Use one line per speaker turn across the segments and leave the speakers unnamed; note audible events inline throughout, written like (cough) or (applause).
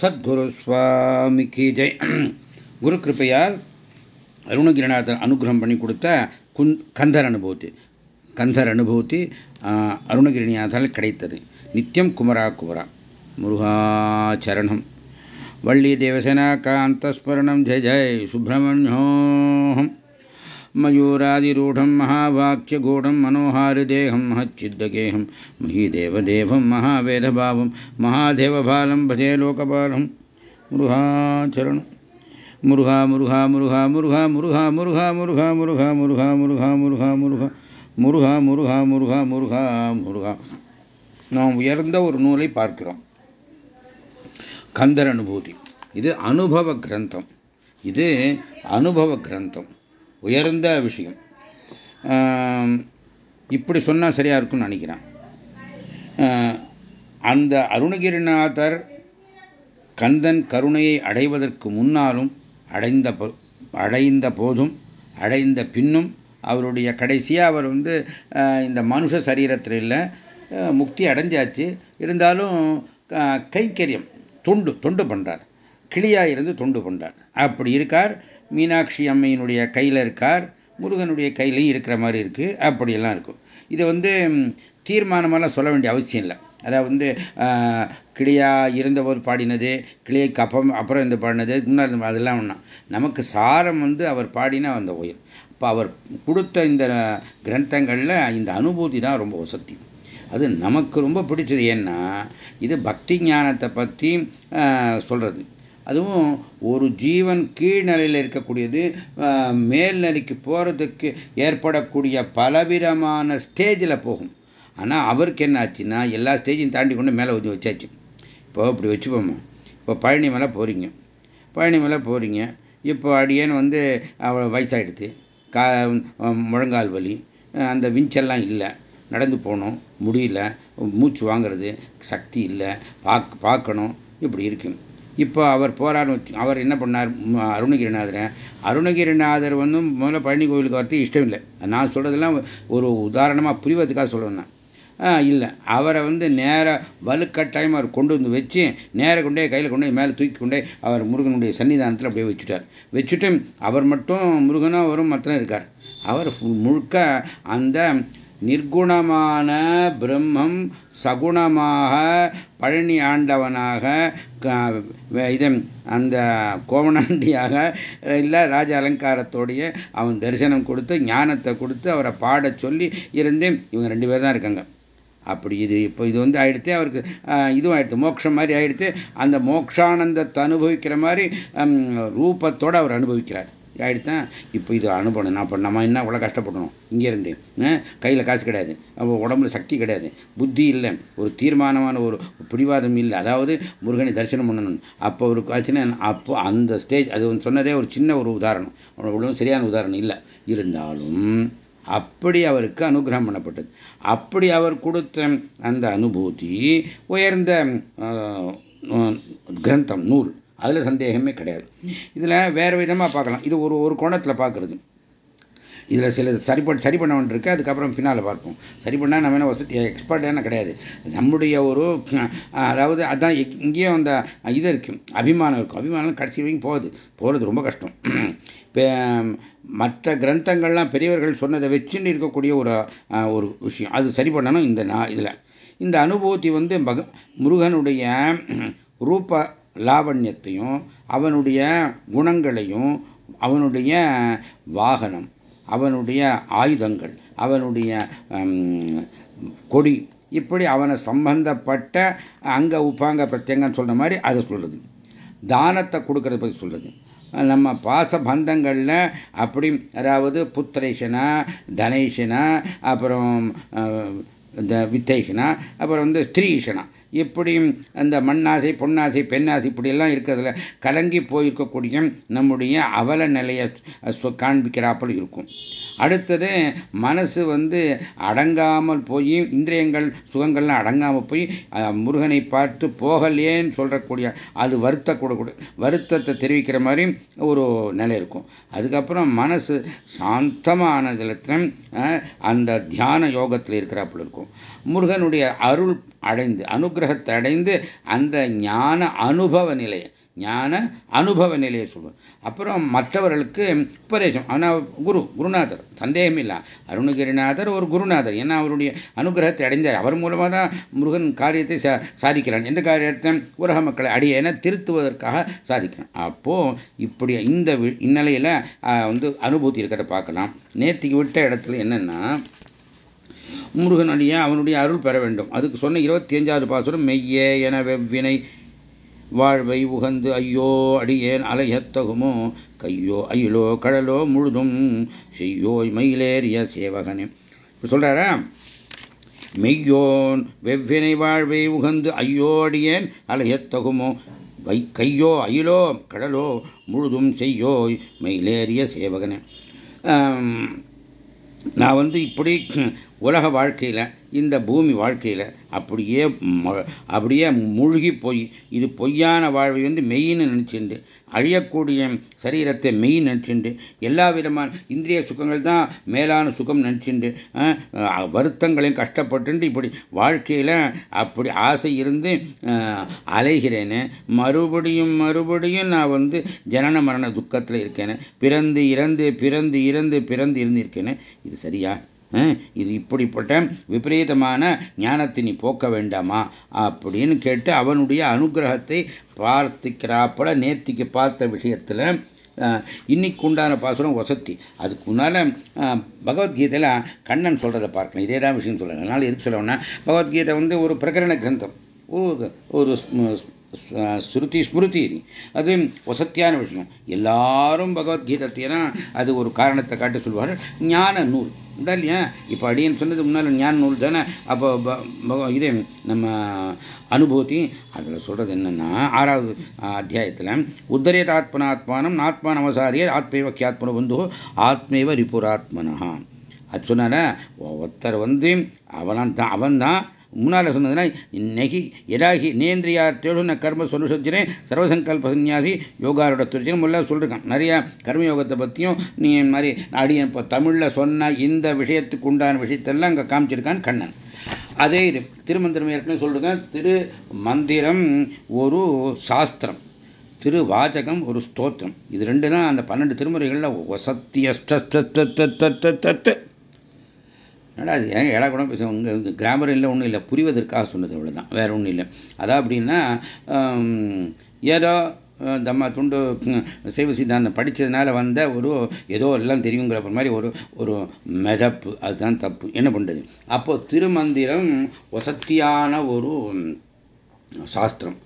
சத்குரு சுவாமி கி ஜெய். குரு கிருப்பையால் அருணகிரிநாதன் அனுகிரகம் பண்ணி கொடுத்த குந் கந்தர் அனுபூதி. கந்தர் அனுபூதி அருணகிரிநாதால் கிடைத்தது. நித்தியம் குமரா குமரா. முருகாச்சரணம் வள்ளி தேவசேனா காந்தஸ்மரணம். ஜெய் ஜெய் சுப்பிரமணியோகம் मयूरादिरूढं महावाक्यगूढं मनोहारिदेहं महच्चिद्दगेहं महीदेवदेवं महावेदभावं महादेवबालं भजे लोकपालं मुरुहाचरणं मुरुहा मुरुहा मुरुहा मुरुहा मुरुहा मुरुहा मुरुहा मुरुहा मुरुहा मुरुहा मुरुहा मुरुहा முருகா முருகா முருகா முருகா முருகா நாம் உயர்ந்த ஒரு நூலை பார்க்கிறோம் கந்தர் அனுபூதி இது அனுபவ கிரந்தம் இது அனுபவ கிரந்தம் உயர்ந்த விஷயம். இப்படி சொன்னால் சரியாக இருக்கும்னு நினைக்கிறேன். அந்த அருணகிரிநாதர் கந்தன் கருணையை அடைவதற்கு முன்னாலும் அடைந்த அடைந்த போதும் அடைந்த பின்னும் அவருடைய கடைசியாக அவர் வந்து இந்த மனுஷ சரீரத்தில் இல்லை முக்தி அடைஞ்சாச்சு. இருந்தாலும் கைக்கரியம் தொண்டு தொண்டு பண்ணுறார் கிளியாக இருந்து தொண்டு பண்ணுறார் அப்படி இருக்கார். மீனாட்சி அம்மையினுடைய கையில் இருக்கார் முருகனுடைய கையிலையும் இருக்கிற மாதிரி இருக்குது அப்படியெல்லாம் இருக்கும். இதை வந்து தீர்மானமெல்லாம் சொல்ல வேண்டிய அவசியம் இல்லை. அதாவது வந்து கிளியாக இருந்தபோது பாடினது கிளியைக்கு அப்பம் அப்புறம் இந்த பாடினது முன்னாடி அதெல்லாம் ஒன்றா நமக்கு சாரம் வந்து அவர் பாடினா அந்த உயிர். இப்போ அவர் கொடுத்த இந்த கிரந்தங்களில் இந்த அனுபூதி தான் ரொம்ப வசதி. அது நமக்கு ரொம்ப பிடிச்சது. ஏன்னா இது பக்தி ஞானத்தை பற்றி சொல்கிறது அதுவும் ஒரு ஜீவன் கீழ்நிலையில் இருக்கக்கூடியது மேல்நிலைக்கு போகிறதுக்கு ஏற்படக்கூடிய பலவிதமான ஸ்டேஜில் போகும். ஆனால் அவருக்கு என்ன ஆச்சுன்னா எல்லா ஸ்டேஜையும் தாண்டி கொண்டு மேலே கொஞ்சம் வச்சாச்சு. இப்போ இப்படி வச்சுப்போமா? இப்போ பழனி மலை போகிறீங்க பழனி மலை போகிறீங்க இப்போ அடியேன்னு வந்து வயசாகிடுது கா முழங்கால் வலி அந்த விஞ்செல்லாம் இல்லை. நடந்து போகணும். முடியல. மூச்சு வாங்கிறது சக்தி இல்லை. பார்க்க பார்க்கணும். இப்படி இருக்கு. இப்போ அவர் போறாருன்னு அவர் என்ன பண்ணார்? அருணகிரிநாதரை. அருணகிரிநாதர் வந்து முதல்ல பழனி கோவிலுக்கு வரது இஷ்டம் இல்லை நான் சொல்கிறதெல்லாம் ஒரு உதாரணமாக புரிவதுக்காக சொல்லணும் இல்லை. அவரை வந்து நேராக வலுக்கட்டாயம் அவர் கொண்டு வந்து வச்சு நேராக கொண்டே கையில் கொண்டே மேலே தூக்கி கொண்டே அவர் முருகனுடைய சன்னிதானத்தில் அப்படியே வச்சுட்டார். வச்சுட்டு அவர் மட்டும் முருகனும் அவரும் மற்ற இருக்கார். அவர் முழுக்க அந்த நிர்குணமான பிரம்மம் சகுணமாக பழனி ஆண்டவனாக இதன் அந்த கோவணாண்டியாக இல்லை ராஜ அலங்காரத்தோடைய அவன் தரிசனம் கொடுத்து ஞானத்தை கொடுத்து அவரை பாட சொல்லி இருந்தேன். இவங்க ரெண்டு பேர் தான் இருக்காங்க. அப்படி இது இப்போ இது வந்து ஆயிடுத்து அவருக்கு இதுவும் ஆயிடுத்து மோட்சம் மாதிரி ஆயிடுத்து அந்த மோக்ஷானந்தத்தை அனுபவிக்கிற மாதிரி ரூபத்தோடு அவர் அனுபவிக்கிறார். ஆயிடுத்தான். இப்போ இது அனுபவம். நான் இப்போ நம்ம என்ன அவ்வளோ கஷ்டப்படணும்? இங்கேருந்து கையில் காசு கிடையாது. உடம்புல சக்தி கிடையாது. புத்தி இல்லை. ஒரு தீர்மானமான ஒரு பிடிவாதம் இல்லை. அதாவது முருகனை தரிசனம் பண்ணணும். அப்போ ஒரு ஆச்சுன்னா அப்போ அந்த ஸ்டேஜ் அது சொன்னதே ஒரு சின்ன ஒரு உதாரணம். அவ்வளோ சரியான உதாரணம் இல்லை. இருந்தாலும் அப்படி அவருக்கு அனுகிரகம் பண்ணப்பட்டது. அப்படி அவர் கொடுத்த அந்த அனுபூதி உயர்ந்த கிரந்தம் நூல். அதில் சந்தேகமே கிடையாது. இதில் வேறு விதமாக பார்க்கலாம். இது ஒரு ஒரு கோணத்தில் பார்க்குறது. இதில் சில சரி பண்ண சரி பண்ண வேண்டியிருக்கு அதுக்கப்புறம் பின்னால் பார்ப்போம். சரி பண்ணால் நம்ம என்ன வசதி எக்ஸ்பர்ட்டான கிடையாது. நம்முடைய ஒரு அதாவது அதான் இங்கேயும் அந்த இது இருக்குது அபிமானம் இருக்கும். அபிமானம் கடைசி வரைக்கும் போகுது. போகிறது ரொம்ப கஷ்டம். (clears throat) இப்போ மற்ற கிரந்தங்கள்லாம் பெரியவர்கள் சொன்னதை வச்சுன்னு இருக்கக்கூடிய ஒரு ஒரு விஷயம். அது சரி பண்ணணும் இந்த நான் இதில். இந்த அனுபூதி வந்து முருகனுடைய ரூப லாவண்யத்தையும் அவனுடைய குணங்களையும் அவனுடைய வாகனம் அவனுடைய ஆயுதங்கள் அவனுடைய கொடி இப்படி அவனை சம்பந்தப்பட்ட அங்க உப்பாங்க பிரத்யங்கன்னு சொல்ற மாதிரி அதை சொல்றது. தானத்தை கொடுக்கறத பற்றி சொல்றது. நம்ம பாச பந்தங்களில் அப்படி அதாவது புத்திரேஷனா தனேஷனா அப்புறம் இந்த வித்தேஷனா அப்புறம் வந்து ஸ்திரீஷனா இப்படியும் அந்த மண்ணாசை பொன்னாசை பெண்ணாசை இப்படியெல்லாம் இருக்கிறதுல கலங்கி போயிருக்கக்கூடிய நம்முடைய அவல நிலையை காண்பிக்கிறாப்பல் இருக்கும். அடுத்தது மனசு வந்து அடங்காமல் போய் இந்திரியங்கள் சுகங்கள்லாம் அடங்காமல் போய் முருகனை பார்த்து போகலையேன்னு சொல்கிறக்கூடிய அது வருத்த கூட வருத்தத்தை தெரிவிக்கிற மாதிரி ஒரு நிலை இருக்கும். அதுக்கப்புறம் மனசு சாந்தமானதுல அந்த தியான யோகத்தில் இருக்கிறாப்புல இருக்கும். இருக்கும். முருகனுடைய அருள் அடைந்து அனுகிரகத்தை அடைந்து அந்த ஞான அனுபவ நிலையை ஞான அனுபவ நிலையை சொல்லுவோம் அப்புறம் மற்றவர்களுக்கு உபதேசம். ஆனால் குரு குருநாதர். சந்தேகம் இல்லை. அருணகிரிநாதர் ஒரு குருநாதர். ஏன்னா அவருடைய அனுகிரகத்தை அடைந்த அவர் மூலமாக தான் முருகன் காரியத்தை சா சாதிக்கிறான். எந்த காரியத்தை? உலக மக்களை அடியன திருத்துவதற்காக சாதிக்கிறான். அப்போது இப்படி இந்த இந்நிலையில் வந்து அனுபூதி இருக்கிறத பார்க்கலாம். நேற்றுக்கு விட்ட இடத்துல என்னென்னா முருகன் அடிய அவனுடைய அருள் பெற வேண்டும். அதுக்கு சொன்ன இருபத்தி அஞ்சாவது பாசுரம் மெய்யே என வெவ்வினை வாழ்வை உகந்து ஐயோ அடியேன் அலையத்தகுமோ? கையோ அயிலோ கடலோ முழுதும் செய்யோய் மயிலேறிய சேவகனே. இப்போ சொல்கிறாரா மெய்யோன் வெவ்வினை வாழ்வை உகந்து ஐயோ அடியேன் அலையத்தகுமோ? வை கையோ அயிலோ கடலோ முழுதும் செய்யோய் மயிலேறிய சேவகனே. நான் வந்து இப்படி உலக வாழ்க்கையில் இந்த பூமி வாழ்க்கையில் அப்படியே அப்படியே மூழ்கி போய் இது பொய்யான வாழ்வை வந்து மெய்ன்னு நினச்சிண்டு அழியக்கூடிய சரீரத்தை மெய் நினச்சிண்டு எல்லா விதமான இந்திரிய சுகங்கள் தான் மேலான சுகம் நினச்சிண்டு வருத்தங்களையும் கஷ்டப்பட்டு இப்படி வாழ்க்கையில் அப்படி ஆசை இருந்து அலைகிறேன்னு மறுபடியும் மறுபடியும் நான் வந்து ஜனன மரண துக்கத்தில் இருக்கேன்னு பிறந்து இறந்து பிறந்து இறந்து பிறந்து இருந்திருக்கேன்னு இது சரியா? இது இப்படிப்பட்ட விபரீதமான ஞானத்தை நீ போக்க வேண்டாமா? அப்படின்னு கேட்டு அவனுடைய அனுகிரகத்தை பார்த்துக்கிறாப்பட நேர்த்திக்கு பார்த்த விஷயத்தில் இன்னைக்கு உண்டான பாசுரம் வசத்தி. அதுக்கு முன்னால் பகவத்கீதையில் கண்ணன் சொல்கிறத பார்க்கலாம். இதே தான் விஷயம் சொல்கிறேன் அதனால் எதுக்கு சொல்லணும்னா பகவத்கீதை வந்து ஒரு பிரகரண கிரந்தம். ஒரு ஸ்ருதி ஸ்மிருதி. அது வசத்தியான விஷயம் எல்லாரும் பகவத்கீதத்தைனா அது ஒரு காரணத்தை காட்டி சொல்வார்கள். ஞான நூல். உண்டா இல்லையா? இப்போ அடியன் சொன்னது முன்னால் ஞான நூல் தானே? அப்போ இது நம்ம அனுபூதி அதில் சொல்கிறது என்னென்னா ஆறாவது அத்தியாயத்தில் உத்தரேத் ஆத்மனாத்மானம் நாத்மான அவசாரிய ஆத்மேவ கியாத்மன பந்து ஆத்மேவ ரிபுராத்மனா அது சொன்னால ஒருத்தர் வந்து அவனான் தான் அவன் தான் முன்னால் சொன்னதுன்னா நெகி எதாகி நேந்திரியார் தேடுன கர்ம சொலுசத்தினே சர்வசங்கல்ப சன்னியாசி யோகாரோட துரிச்சின்னு எல்லாம் சொல்லியிருக்கான் நிறைய கர்மயோகத்தை பற்றியும் நீ மாதிரி அடியன் இப்போ தமிழில் சொன்ன இந்த விஷயத்துக்கு உண்டான விஷயத்தெல்லாம் அங்கே காமிச்சிருக்கான் கண்ணன். அதே இது திருமந்திரம் ஏற்கனவே சொல்லிருக்கேன் திரு மந்திரம் ஒரு சாஸ்திரம் திரு வாச்சகம் ஒரு ஸ்தோத்திரம். இது ரெண்டு தான் அந்த பன்னெண்டு திருமுறைகளில் ஒசத்தியஸ்டத்து என்னடா அது ஏன் ஏழா கூட பேச உங்கள் கிராமர் இல்லை ஒன்றும் இல்லை. புரிவதற்காக சொன்னது அவ்வளோதான் வேறு ஒன்றும் இல்லை. அதான் அப்படின்னா ஏதோ நம்ம துண்டு சைவ சித்தாந்தம் படித்ததுனால வந்த ஒரு ஏதோ எல்லாம் தெரியுங்கிற மாதிரி ஒரு ஒரு மெதப்பு. அதுதான் தப்பு. என்ன பண்ணுறது அப்போ திருமந்திரம் வசத்தியான ஒரு சாஸ்திரம்.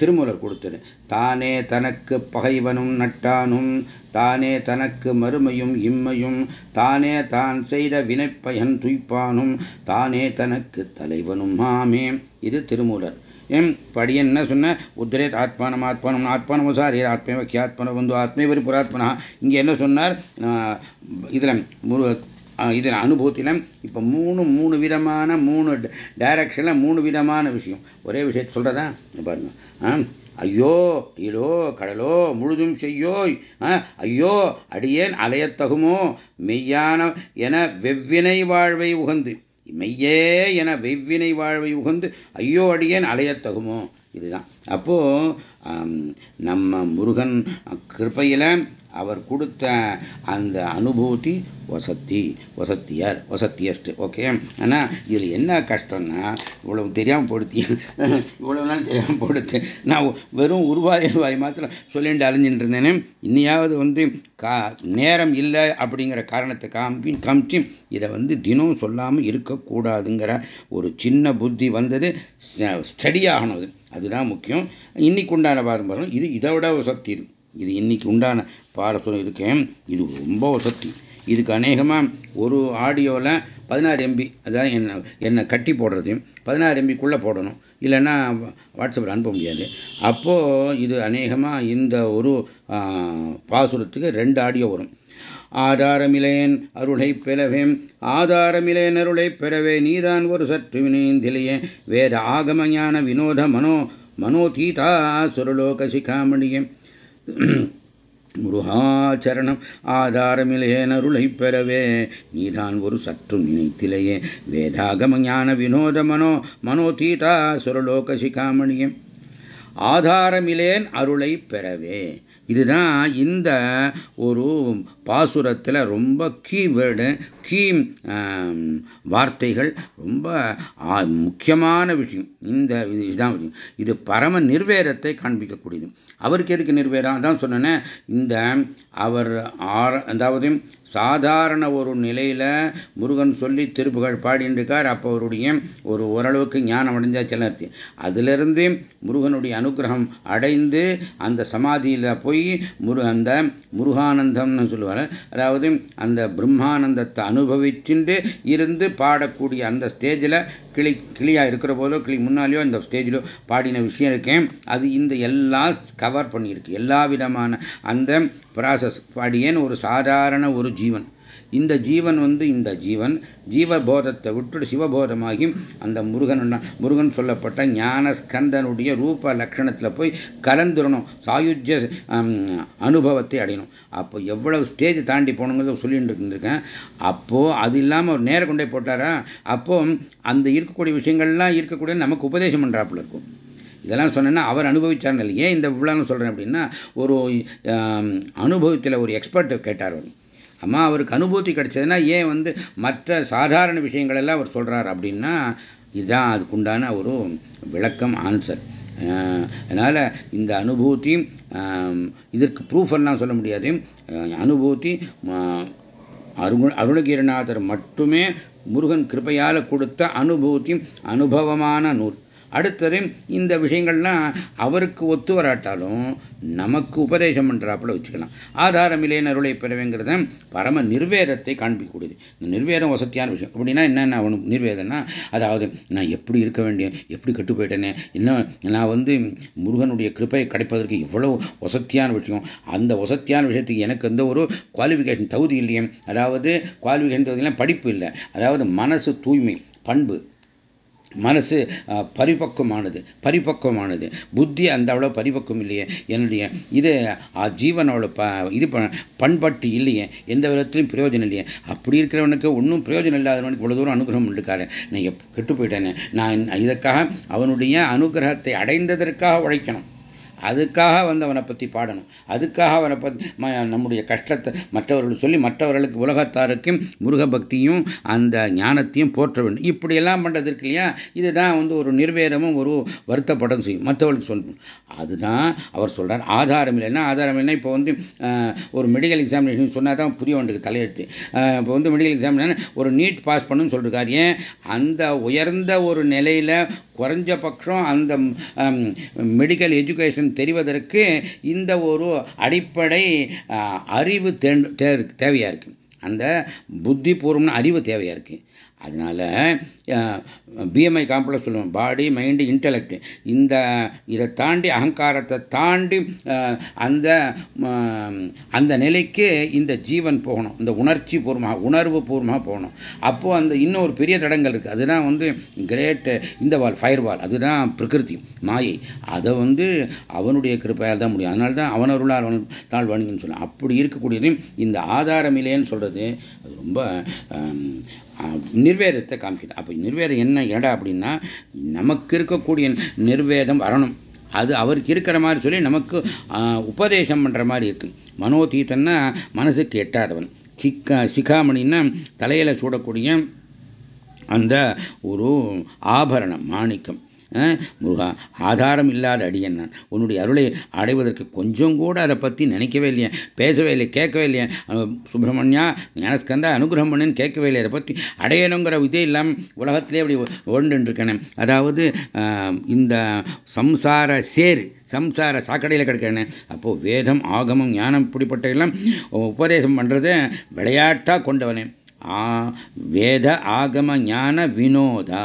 திருமூலர் கொடுத்தது. தானே தனக்கு பகைவனும் நட்டானும் தானே தனக்கு மறுமையும் இம்மையும் தானே தான் செய்த வினைப்பயன் துய்ப்பானும் தானே தனக்கு தலைவனும் மாமே. இது திருமூலர். ஏன் படி என்ன சொன்ன? உத்திரேத் ஆத்மானம் ஆத்மானம் ஆத்மானம் சாரி ஆத்மே கியாத்மன வந்து ஆத்மேவரி புராத்மனா? இங்கே என்ன சொன்னார்? இதில் இதில் அனுபவத்தில் இப்போ மூணு மூணு விதமான மூணு டைரக்ஷனில் மூணு விதமான விஷயம். ஒரே விஷயத்தை சொல்கிறதா பாருங்க. ஐயோ இலோ கடலோ முழுதும் செய்யோய். ஐயோ அடியேன் அலையத்தகுமோ? மெய்யான என வெவ்வினை வாழ்வை உகந்து. மெய்யே என வெவ்வினை வாழ்வை உகந்து ஐயோ அடியேன் அலையத்தகுமோ? இதுதான். அப்போ நம்ம முருகன் கிருப்பையில் அவர் கொடுத்த அந்த அனுபூதி வசத்தி வசத்தியார் வசத்தியஸ்ட் ஓகே ஆனால் இதில் என்ன கஷ்டம்னா இவ்வளவு தெரியாமல் போடுத்தி இவ்வளவு நாள் தெரியாமல் போடுத்து. நான் வெறும் உருவாய் வாய் மாத்திரம் சொல்லிட்டு அலைஞ்சிட்டு இருந்தேனே. இன்னையாவது வந்து கா நேரம் இல்லை அப்படிங்கிற காரணத்தை காமி காமிச்சு இதை வந்து தினம் சொல்லாமல் இருக்கக்கூடாதுங்கிற ஒரு சின்ன புத்தி வந்தது. ஸ்டடி ஆகணும் அது. அதுதான் முக்கியம். இன்னைக்கு உண்டான பாரம்பரியம். இது இதை விட சக்தி இருக்கு இது இன்னைக்கு உண்டான பாரசுரம் இருக்கேன் இது ரொம்ப சக்தி இதுக்கு அநேகமாக ஒரு ஆடியோவில் பதினாறு எம்பி அதாவது என்ன என்னை கட்டி போடுறது பதினாறு எம்பிக்குள்ளே போடணும். இல்லைன்னா வாட்ஸ்அப்பில் அனுப்ப முடியாது. அப்போது இது அநேகமாக இந்த ஒரு பாசுரத்துக்கு ரெண்டு ஆடியோ வரும். ஆதாரமிலேன் அருளை பெறவேன் ஆதாரமிலேன் அருளை பெறவே நீதான் ஒரு சற்று வினைந்திலேயே வேத ஆகமஞான வினோத மனோ மனோதீதா சுரலோக சிகாமணியே. (clears throat) முருகாச்சரணம் ஆதாரமிலேனருளை பெறவே. நீதான் ஒரு சற்றும் நினைத்திலேயே. வேதாகம ஞான வினோத மனோ மனோதீதா சுரலோக சிகாமணியம் ஆதாரமிலேன் அருளை பெறவே. இதுதான் இந்த ஒரு பாசுரத்தில் ரொம்ப கீவேர்டு முக்கியம் வார்த்தைகள் ரொம்ப முக்கியமான விஷயம். இந்த இதுதான் இது பரம நிர்வேரத்தை காண்பிக்கக்கூடியது. அவருக்கு எதுக்கு நிர்வேரம் அதான் சொன்னேன் இந்த அவர் அதாவது சாதாரண ஒரு நிலையில் முருகன் சொல்லி திருப்புகழ் பாடின்னு இருக்கார் அப்போ அவருடைய ஒரு ஓரளவுக்கு ஞானம் அடைஞ்சா செல்லர்த்தி அதிலிருந்து முருகனுடைய அனுகிரகம் அடைந்து அந்த சமாதியில் போய் முரு அந்த முருகானந்தம்னு சொல்லுவார். அதாவது அந்த பிரம்மானந்தத்தை அனுபவிச்சுட்டு இருந்து பாடக்கூடிய அந்த ஸ்டேஜில் கிளி கிளியாக இருக்கிற போதோ கிளி முன்னாலேயோ இந்த ஸ்டேஜிலோ பாடின விஷயம் இருக்கேன் அது இந்த எல்லாம் கவர் பண்ணியிருக்கு. எல்லா விதமான அந்த ப்ராசஸ் பாடியேன்னு ஒரு சாதாரண ஒரு ஜீவன். இந்த ஜீவன் வந்து இந்த ஜீவன் ஜீவபோதத்தை விட்டு சிவபோதமாகி அந்த முருகன் முருகன் சொல்லப்பட்ட ஞான ஸ்கந்தனுடைய ரூப லட்சணத்தில் போய் கலந்துடணும் சாயுஜ்ய அனுபவத்தை அடையணும். அப்போ எவ்வளவு ஸ்டேஜ் தாண்டி போகணுங்கிறத சொல்லிட்டு இருந்திருக்கேன். அப்போது அது இல்லாமல் அவர் நேரம் கொண்டே போட்டாரா? அப்போ அந்த இருக்கக்கூடிய விஷயங்கள்லாம் இருக்கக்கூடிய நமக்கு உபதேசம் பண்ணுறாப்புல இருக்கும். இதெல்லாம் சொன்னேன்னா அவர் அனுபவிச்சார் ஏன் இந்த விழான்னு சொல்கிறேன் அப்படின்னா ஒரு அனுபவத்தில் ஒரு எக்ஸ்பர்ட் கேட்டார் அவர். அம்மா அவருக்கு அனுபூதி கிடைச்சதுன்னா ஏன் வந்து மற்ற சாதாரண விஷயங்கள் எல்லாம் அவர் சொல்கிறார் அப்படின்னா இதுதான் அதுக்குண்டான ஒரு விளக்கம் ஆன்சர் அதனால் இந்த அனுபூதி இதற்கு ப்ரூஃப் எல்லாம் சொல்ல முடியாது. அனுபூதி அருண அருணகிரிநாதர் மட்டுமே முருகன் கிருப்பையால் கொடுத்த அனுபூதி அனுபவமான நூல். அடுத்தது இந்த விஷயங்கள்லாம் அவருக்கு ஒத்து வராட்டாலும் நமக்கு உபதேசம் பண்ணுறாப்புல வச்சுக்கலாம். ஆதாரமில்லே அருளை பெறவேங்கிறத பரம நிர்வேதத்தை காண்பிக்கூடியது இந்த நிர்வேதம் வசதியான விஷயம். அப்படின்னா என்னென்ன நிர்வேதம்னா அதாவது நான் எப்படி இருக்க வேண்டிய எப்படி கட்டு போயிட்டேனே இன்னும் நான் வந்து முருகனுடைய கிருப்பை கிடைப்பதற்கு இவ்வளவு வசத்தியான விஷயம். அந்த வசத்தியான விஷயத்துக்கு எனக்கு எந்த ஒரு குவாலிஃபிகேஷன் தகுதி இல்லையே. அதாவது குவாலிஃபிகேஷன் தகுதியெல்லாம் படிப்பு இல்லை. அதாவது மனசு தூய்மை பண்பு. மனசு பரிபக்குவமானது பரிபக்குவமானது. புத்தி அந்த அவ்வளோ பரிபக்குவம் இல்லையே. என்னுடைய இது ஜீவன் அவ்வளோ ப இது பண்பட்டு இல்லையே. எந்த விதத்திலையும் பிரயோஜனம் இல்லையே. அப்படி இருக்கிறவனுக்கு ஒன்றும் பிரயோஜனம் இல்லாதவனுக்கு இவ்வளோ தூரம் அனுகிரகம் இருக்காரு நான் கெட்டு போயிட்டேனே. நான் இதற்காக அவனுடைய அனுகிரகத்தை அடைந்ததற்காக உழைக்கணும். அதுக்காக வந்து அவனை பற்றி பாடணும். அதுக்காக அவனை பற்றி நம்முடைய கஷ்டத்தை மற்றவர்கள் சொல்லி மற்றவர்களுக்கு உலகத்தாருக்கும் முருக பக்தியும் அந்த ஞானத்தையும் போற்ற வேண்டும். இப்படியெல்லாம் பண்ணுறதுக்கு இல்லையா? இதுதான் வந்து ஒரு நிர்வேதமும் ஒரு வருத்தப்படம் செய்யும். மற்றவர்களுக்கு சொல்லணும் அதுதான் அவர் சொல்கிறார் ஆதாரம் இல்லைன்னா ஆதாரம் இல்லைன்னா இப்போ வந்து ஒரு மெடிக்கல் எக்ஸாமினேஷன் சொன்னால் தான் புரிய வேண்டியது தலையெழுத்து இப்போ வந்து மெடிக்கல் எக்ஸாமினேஷன் ஒரு நீட் பாஸ் பண்ணுன்னு சொல்லிருக்காரு. ஏன்? அந்த உயர்ந்த ஒரு நிலையில் குறைஞ்ச பட்சம் அந்த மெடிக்கல் எஜுகேஷன் தெரிவதற்கு இந்த ஒரு அடிப்படை அறிவு தேவையாக இருக்குது அந்த புத்திபூர்வம்னு அறிவு தேவையாக இருக்குது அதனால் பிஎம்ஐ காம்ப்ளெக்ஸ் சொல்லுவோம். பாடி மைண்டு இன்டலெக்ட் இந்த இதை தாண்டி அகங்காரத்தை தாண்டி அந்த அந்த நிலைக்கு இந்த ஜீவன் போகணும். இந்த உணர்ச்சி பூர்வமாக உணர்வு பூர்வமாக போகணும். அப்போது அந்த இன்னும் ஒரு பெரிய தடங்கள் இருக்குது அதுதான் வந்து கிரேட் இந்த வால் ஃபயர் வால் அதுதான் பிரகிருதி மாயை. அதை வந்து அவனுடைய கிருப்பையால் தான் முடியும். அதனால தான் அவனருளால் அவன் தாழ் வணங்குன்னு சொல்லலாம் அப்படி இருக்கக்கூடியது இந்த ஆதாரமில்லைன்னு சொல்கிறது அது ரொம்ப நிர்வேதத்தை காமிக்குது அப்போ நிர்வேதம் என்ன? இடம் அப்படின்னா நமக்கு இருக்கக்கூடிய நிர்வேதம் வரணும். அது அவருக்கு இருக்கிற மாதிரி சொல்லி நமக்கு உபதேசம் பண்ணுற மாதிரி இருக்கு. மனோதீத்தன்னா மனசுக்கு எட்டாதவன் சிக்கா சிகாமணின்னா தலையில் சூடக்கூடிய அந்த ஒரு ஆபரணம் மாணிக்கம். முருகா ஆதாரம் இல்லாத அடியன் நான். உன்னுடைய அருளை அடைவதற்கு கொஞ்சம் கூட அதை பற்றி நினைக்கவே இல்லையே பேசவே இல்லை கேட்கவே இல்லையே. சுப்பிரமணியா ஞானஸ்கந்தா அனுகிரகம் பண்ணுன்னு கேட்கவே இல்லை அதை பற்றி அடையணுங்கிற இதே இல்லாமல் உலகத்திலே அப்படி ஓண்டுருக்கேன் அதாவது இந்த சம்சார சேரு சம்சார சாக்கடையில் கிடக்கிறேன். அப்போது வேதம் ஆகமம் ஞானம் இப்படிப்பட்ட எல்லாம் உபதேசம் பண்ணுறது விளையாட்டாக கொண்டவனே. வேத ஆகம ஞான வினோதா.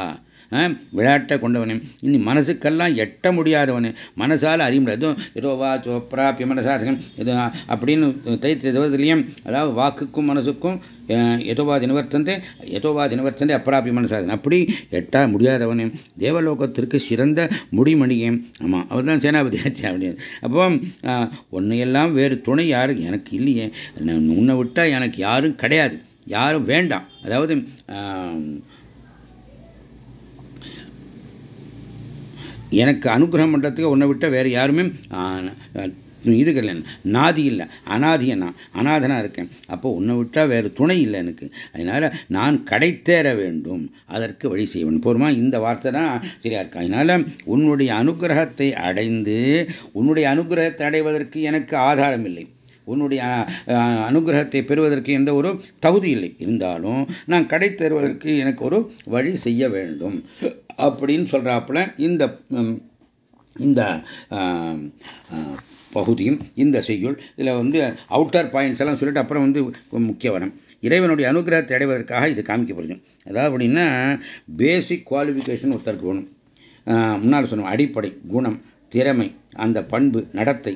விளையாட்டை கொண்டவனே. இனி மனசுக்கெல்லாம் எட்ட முடியாதவனே. மனசால் அறிய முடியாது. ஏதோ வா சோப்ராப்பிய மனசாசகம் இது அப்படின்னு தைத்திய அதாவது வாக்குக்கும் மனசுக்கும் எதோவா தினவர்த்தந்தே எதோவா தினவர்த்தந்தே அப்பராபி மனசாதன் அப்படி எட்டா முடியாதவனே. தேவலோகத்திற்கு சிறந்த முடிமணியே. ஆமாம் அவர் தான் சேனாபதி. (laughs) அப்படின்னு அப்போ உன்னையெல்லாம் வேறு துணை யாரும் எனக்கு இல்லையே. உன்னை விட்டால் எனக்கு யாரும் கிடையாது. யாரும் வேண்டாம். அதாவது எனக்கு அனுகிரகம் பண்ணுறதுக்கு உன்னை விட்ட வேறு யாருமே இது கிடையாது நாதி இல்லை அனாதி நான் அனாதனாக இருக்கேன். அப்போ உன்னை விட்டால் வேறு துணை இல்லை எனக்கு. அதனால் நான் கடை தேர வேண்டும். அதற்கு வழி செய்வன் போருமா இந்த வார்த்தை தான் சரியா இருக்கு? அதனால் உன்னுடைய அனுகிரகத்தை அடைந்து உன்னுடைய அனுகிரகத்தை அடைவதற்கு எனக்கு ஆதாரம் இல்லை. உன்னுடைய அனுகிரகத்தை பெறுவதற்கு எந்த ஒரு தகுதி இல்லை. இருந்தாலும் நான் கடை தருவதற்கு எனக்கு ஒரு வழி செய்ய வேண்டும் அப்படின்னு சொல்கிறாப்புல இந்த இந்த பகுதியும் இந்த செய்யுள். இதில் வந்து அவுட்டர் பாயிண்ட்ஸ் எல்லாம் சொல்லிட்டு அப்புறம் வந்து முக்கிய வரம். இறைவனுடைய அனுகிரகத்தை அடைவதற்காக இது காமிக்கப்படுது. அதாவது அப்படின்னா பேசிக் குவாலிஃபிகேஷன் ஒருத்தருக்கு வேணும். முன்னால் சொன்னோம் அடிப்படை குணம் திறமை அந்த பண்பு நடத்தை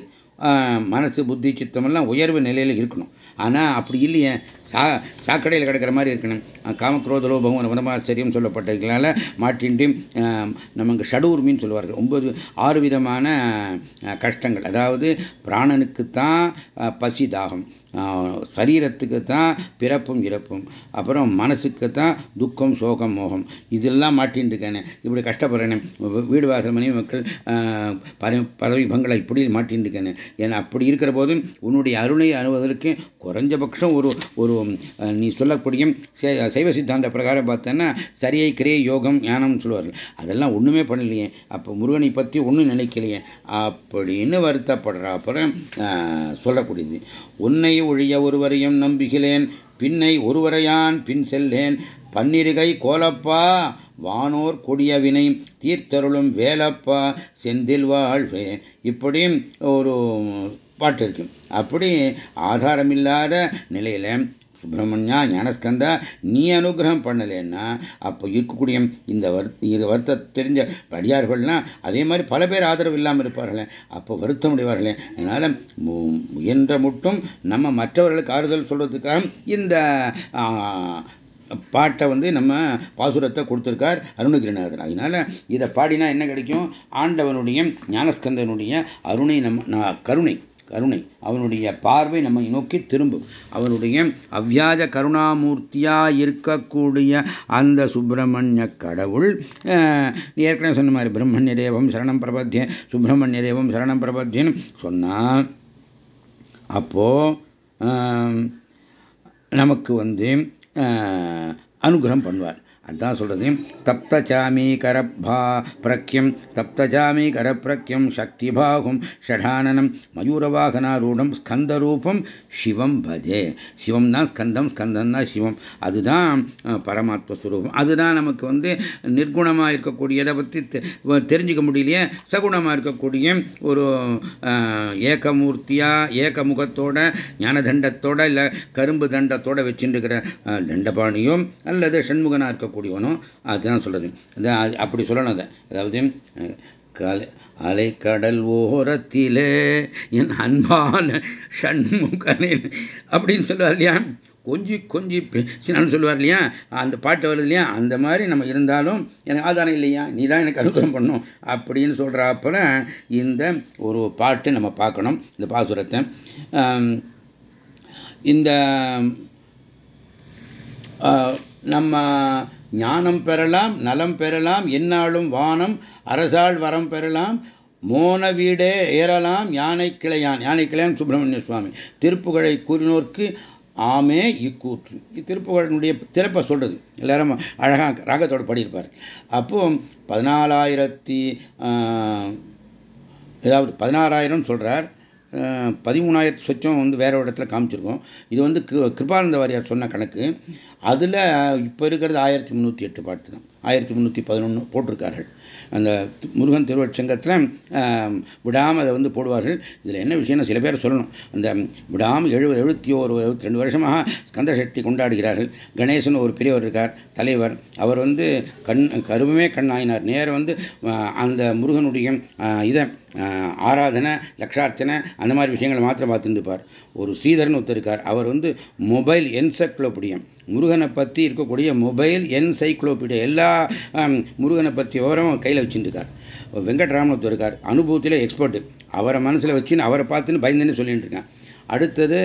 மனசு புத்தி சித்தமெல்லாம் உயர்வு நிலையில் இருக்கணும். ஆனால் அப்படி இல்லையே. சா சாக்கடையில் கிடக்கிற மாதிரி இருக்கணும். காமக்ரோத லோபம் வனமாச்சரியம் சொல்லப்பட்டதுனால மாட்டின்றி நமக்கு ஷடூர்மின்னு சொல்லுவார்கள். ஒன்பது ஆறு விதமான கஷ்டங்கள். அதாவது பிராணனுக்குத்தான் பசி தாகம். சரீரத்துக்கு தான் பிறப்பும் இறப்பும். அப்புறம் மனசுக்கு தான் துக்கம் சோகம் மோகம். இதெல்லாம் மாட்டின்னு இருக்கேனே இப்படி கஷ்டப்படுறேனே. வீடு வாசல் மனைவி மக்கள் பதவி பங்களை இப்படி மாட்டின்னு இருக்கேனே ஏன்னா அப்படி இருக்கிற போதும் உன்னுடைய அருளை அணுவதற்கு குறைஞ்சபட்சம் ஒரு ஒரு நீ சொல்லக்கூடிய சைவ சித்தாந்த பிரகாரம் பார்த்தேன்னா சரியை கிரே யோகம் ஞானம்னு சொல்லுவார்கள். அதெல்லாம் ஒன்றுமே பண்ணலையே. அப்போ முருகனை பற்றி ஒன்றும் நினைக்கலையே. அப்படின்னு வருத்தப்படுற. அப்புறம் சொல்லக்கூடியது. உன்னை ஒழிய ஒருவரையும் நம்புகிறேன். பின்னை ஒருவரையான் பின் செல்லேன். பன்னிருகை கோலப்பா வானோர் கொடியவினை தீர்த்தருளும் வேலப்பா செந்தில் வாழ்வே. இப்படி ஒரு பாட்டு இருக்கு. அப்படி ஆதாரமில்லாத நிலையில சுப்பிரமணியா ஞானஸ்கந்தா நீ அனுகிரகம் பண்ணலைன்னா அப்போ இருக்கக்கூடிய இந்த இது வருத்த தெரிஞ்ச படியார்கள்லாம் அதே மாதிரி பல பேர் ஆதரவு இல்லாமல் இருப்பார்களே. அப்போ வருத்தம் உடைவார்களே அதனால் முயன்ற மட்டும் நம்ம மற்றவர்களுக்கு ஆறுதல் சொல்றதுக்காக இந்த பாட்டை வந்து நம்ம பாசுரத்தை கொடுத்துருக்கார் அருணகிரிநாதர். அதனால இதை பாடினா என்ன கிடைக்கும்? ஆண்டவனுடைய ஞானஸ்கந்தனுடைய அருணை நம்ம கருணை. கருணை. அவனுடைய பார்வை நம்மை நோக்கி திரும்பும். அவனுடைய அவ்வியாஜ கருணாமூர்த்தியா இருக்கக்கூடிய அந்த சுப்பிரமணிய கடவுள் ஏற்கனவே சொன்ன மாதிரி பிரம்மண்ய தேவம் சரணம் பிரபத்திய சுப்பிரமணிய தேவம் சரணம் பிரபத்தியன்னு சொன்னால் அப்போ நமக்கு வந்து அனுகிரகம் பண்ணுவார். அதான் சொல்றது. தப்த கரப்பா பிரக்யம் தப்த சாமி சக்தி பாகும் ஷடானனம் மயூரவாகனாரூடம் ஸ்கந்த ரூபம் சிவம் பஜே. சிவம் தான் ஸ்கந்தம் ஸ்கந்தம் தான் சிவம். அதுதான் பரமாத்மஸ்வரூபம் அதுதான் நமக்கு வந்து நிர்குணமாக இருக்கக்கூடியதை பற்றி தெரிஞ்சுக்க முடியலையே சகுணமாக இருக்கக்கூடிய ஒரு ஏகமூர்த்தியா ஏகமுகத்தோட ஞான தண்டத்தோட இல்லை கரும்பு தண்டத்தோட வச்சுருக்கிற தண்டபாணியும் அல்லது ஷண்முகனாக இருக்க இருக்கக்கூடியவனும் அதுதான் சொல்றது. அப்படி சொல்லணும் அதை. அதாவது கலை அலைக்கடல் ஓரத்திலே என் அன்பான ஷண்முகனின் அப்படின்னு சொல்லுவார் இல்லையா? கொஞ்சி கொஞ்சி பேசினான்னு சொல்லுவார் இல்லையா? அந்த பாட்டு வருது இல்லையா? அந்த மாதிரி நம்ம இருந்தாலும் எனக்கு ஆதாரம் இல்லையா? நீ தான் எனக்கு அனுகிரகம் பண்ணும். அப்படின்னு சொல்கிறாப்பல இந்த ஒரு பாட்டு நம்ம பார்க்கணும். இந்த பாசுரத்தை. இந்த நம்ம ஞானம் பெறலாம் நலம் பெறலாம் எந்நாளும் வானம் அரசாள் வரம் பெறலாம் மோன வீடே ஏறலாம் யானை கிளையான் யானை கிளையான் சுப்பிரமணிய சுவாமி. திருப்புகழை கூறினோர்க்கு ஆமே இக்கூற்று. திருப்புகழனுடைய திறப்பை சொல்றது. எல்லாரும் அழகாக ராகத்தோடு பாடியிருப்பார். அப்போ பதினாலாயிரத்தி ஏதாவது பதினாறாயிரம் சொல்றார். பதிமூணாயிரத்து சொச்சம் வந்து வேற ஒரு இடத்துல காமிச்சிருக்கோம். இது வந்து கிருபானந்த வாரியார் சொன்ன கணக்கு. அதில் இப்போ இருக்கிறது ஆயிரத்தி முந்நூற்றி எட்டு பாட்டு தான். ஆயிரத்தி முந்நூற்றி பதினொன்று போட்டிருக்கார்கள். அந்த முருகன் திருவட்சங்கத்தில் விடாமல் அதை வந்து போடுவார்கள். இதில் என்ன விஷயம்னா சில பேர் சொல்லணும். அந்த விடாமல் எழுபது எழுபத்தி ஒரு எழுபத்தி ரெண்டு வருஷமாக ஸ்கந்த சக்தி கொண்டாடுகிறார்கள். கணேசன் ஒரு பெரியவர் இருக்கார் தலைவர். அவர் வந்து கண் கருவமே கண்ணாயினார். நேரம் வந்து அந்த முருகனுடைய இதை ஆராதனை லக்ஷார்த்தனை அந்த மாதிரி விஷயங்களை மாத்திரம் பார்த்துட்டு இருப்பார். ஒரு ஸ்ரீதரன் ஒருத்தருக்கார் அவர் வந்து மொபைல் என்சைக்ளோபீடியம். முருகனை பற்றி இருக்கக்கூடிய மொபைல் என்சைக்ளோபீடியா எல்லா முருகனை பற்றி விவரம் கையில் வச்சுருக்கார் வெங்கட்ராமன் ஒருத்தர் இருக்கார். அனுபவத்தில் எக்ஸ்பர்ட் அவரை மனசில் வச்சுன்னு அவரை பார்த்துன்னு பயந்துன்னு சொல்லிட்டு இருக்கேன் அடுத்தது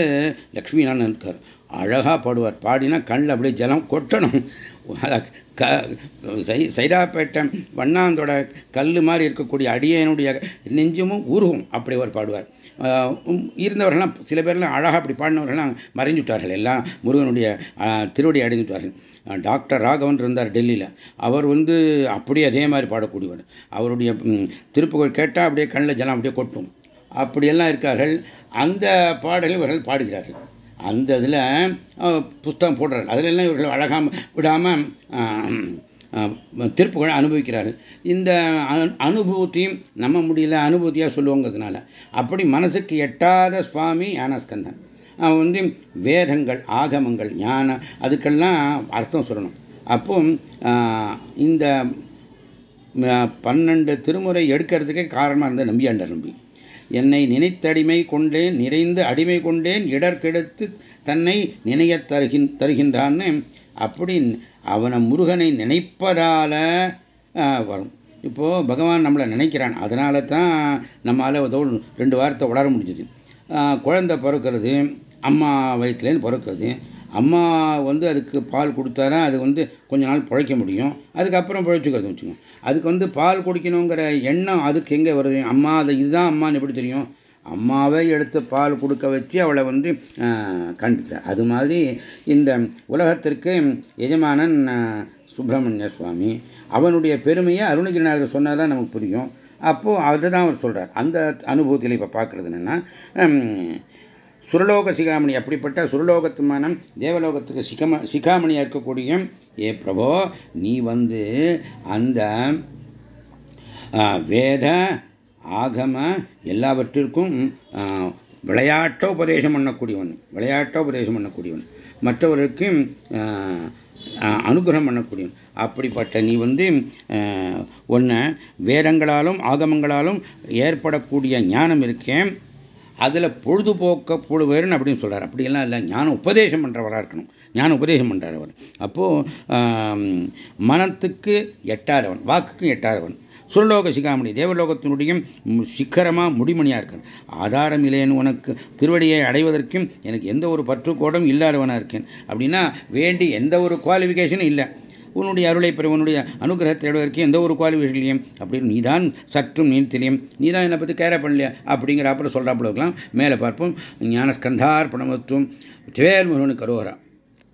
லக்ஷ்மி நாராயணன் இருக்கார். அழகாக பாடுவார். பாடினா கண்ணில் அப்படியே ஜலம் கொட்டணும். க சைதாப்பேட்டை வண்ணாந்தோட கல் மாதிரி இருக்கக்கூடிய அடியனுடைய நெஞ்சமும் உருகும் அப்படி அவர் பாடுவார். இருந்தவர்கள்லாம் சில பேர்லாம் அழகாக அப்படி பாடினவர்கள்லாம் மறைஞ்சுட்டார்கள் எல்லாம் முருகனுடைய திருவடி அடைந்துட்டார்கள் டாக்டர் ராகவன் இருந்தார் டெல்லியில். அவர் வந்து அப்படியே அதே மாதிரி பாடக்கூடியவர். அவருடைய திருப்புகழ் கேட்டால் அப்படியே கண்ணில் ஜனம் அப்படியே கொட்டும். அப்படியெல்லாம் இருக்கார்கள். அந்த பாடலை இவர்கள் பாடுகிறார்கள். அந்த இதில் புஸ்தகம் போடுறார்கள் அதிலெல்லாம் இவர்கள் அழகாம விடாமல் திருப்புகளை அனுபவிக்கிறார்கள் இந்த அனுபவத்தையும் நம்ம முடியல அனுபூதியாக சொல்லுவோங்கிறதுனால அப்படி மனசுக்கு எட்டாத சுவாமி ஞானஸ்கந்தன். வந்து வேதங்கள் ஆகமங்கள் ஞானம் அதுக்கெல்லாம் அர்த்தம் சொல்லணும். அப்போ இந்த பன்னெண்டு திருமுறை எடுக்கிறதுக்கே காரணமாக இருந்த நம்பியாண்டர் நம்பி. என்னை நினைத்தடிமை கொண்டேன் நிறைந்து அடிமை கொண்டேன் இடர்கெடுத்து தன்னை நினைய தருகின் தருகின்றான்னு அப்படி அவனை முருகனை நினைப்பதால வரும். இப்போது பகவான் நம்மளை நினைக்கிறான். அதனால தான் நம்மளால் அதோடு ரெண்டு வாரத்தை உளர முடிஞ்சது. குழந்தை பிறக்கிறது அம்மா வயிற்றுலேருந்து பிறக்கிறது. அம்மா வந்து அதுக்கு பால் கொடுத்தாரா அது வந்து கொஞ்ச நாள் பிழைக்க முடியும். அதுக்கப்புறம் பிழைச்சிக்கிறது வச்சுக்கோங்க. அதுக்கு வந்து பால் குடிக்கணுங்கிற எண்ணம் அதுக்கு எங்கே வருது? அம்மா அதை இதுதான் அம்மான்னு எப்படி தெரியும்? அம்மாவே எடுத்து பால் கொடுக்க வச்சு அவளை வந்து கண்டுட்டார் அது மாதிரி இந்த உலகத்திற்கு எஜமானன் சுப்பிரமணிய சுவாமி அவனுடைய பெருமையை அருணகிரிநாதர் சொன்னால் தான் நமக்கு புரியும். அப்போது அதை தான் அவர் சொல்கிறார் அந்த அனுபவத்தில் இப்போ பார்க்குறது என்னென்னா சுரலோக சிகாமணி அப்படிப்பட்ட சுரலோகத்து மனம் தேவலோகத்துக்கு சிகம சிகாமணியாக இருக்கக்கூடிய ஏ பிரபோ நீ வந்து அந்த வேத ஆகம எல்லாவற்றிற்கும் விளையாட்ட உபதேசம் பண்ணக்கூடியவன் விளையாட்ட உபதேசம் பண்ணக்கூடியவன். மற்றவருக்கு அனுகிரகம் பண்ணக்கூடியவன். அப்படிப்பட்ட நீ வந்து ஒன்று வேதங்களாலும் ஆகமங்களாலும் ஏற்படக்கூடிய ஞானம் இருக்கேன் அதில் பொழுதுபோக்கப்படுவேர்னு அப்படின்னு சொல்கிறார் அப்படியெல்லாம் இல்லை. ஞானம் உபதேசம் பண்ணுறவராக இருக்கணும். ஞான உபதேசம் பண்ணுறார் அவர். அப்போது மனத்துக்கு எட்டாதவன் வாக்குக்கு எட்டாதவன். சுரலோக சிகாமணி தேவலோகத்தினுடைய சிக்கரமாக முடிமணியாக இருக்கேன் ஆதாரம் இல்லைன்னு உனக்கு திருவடியை அடைவதற்கும் எனக்கு எந்த ஒரு பற்றுக்கோடும் இல்லாதவனாக இருக்கேன். அப்படின்னா வேண்டி எந்த ஒரு குவாலிஃபிகேஷனும் இல்லை. உன்னுடைய அருளை பெற உன்னுடைய அனுகிரகத்தை எடுவதற்கு எந்த ஒரு குவாலிஃபிகேஷன் அப்படின்னு அப்படின்னு நீதான் சற்றும் நீந்திலையும் நீ தான் என்னை பற்றி கேர பண்ணலையா? அப்படிங்கிற அப்புறம் சொல்கிறாப்புல இருக்கலாம். மேலே பார்ப்போம். ஞானஸ்கந்தார் பணமத்துவம் வேல் முருகனுக்கு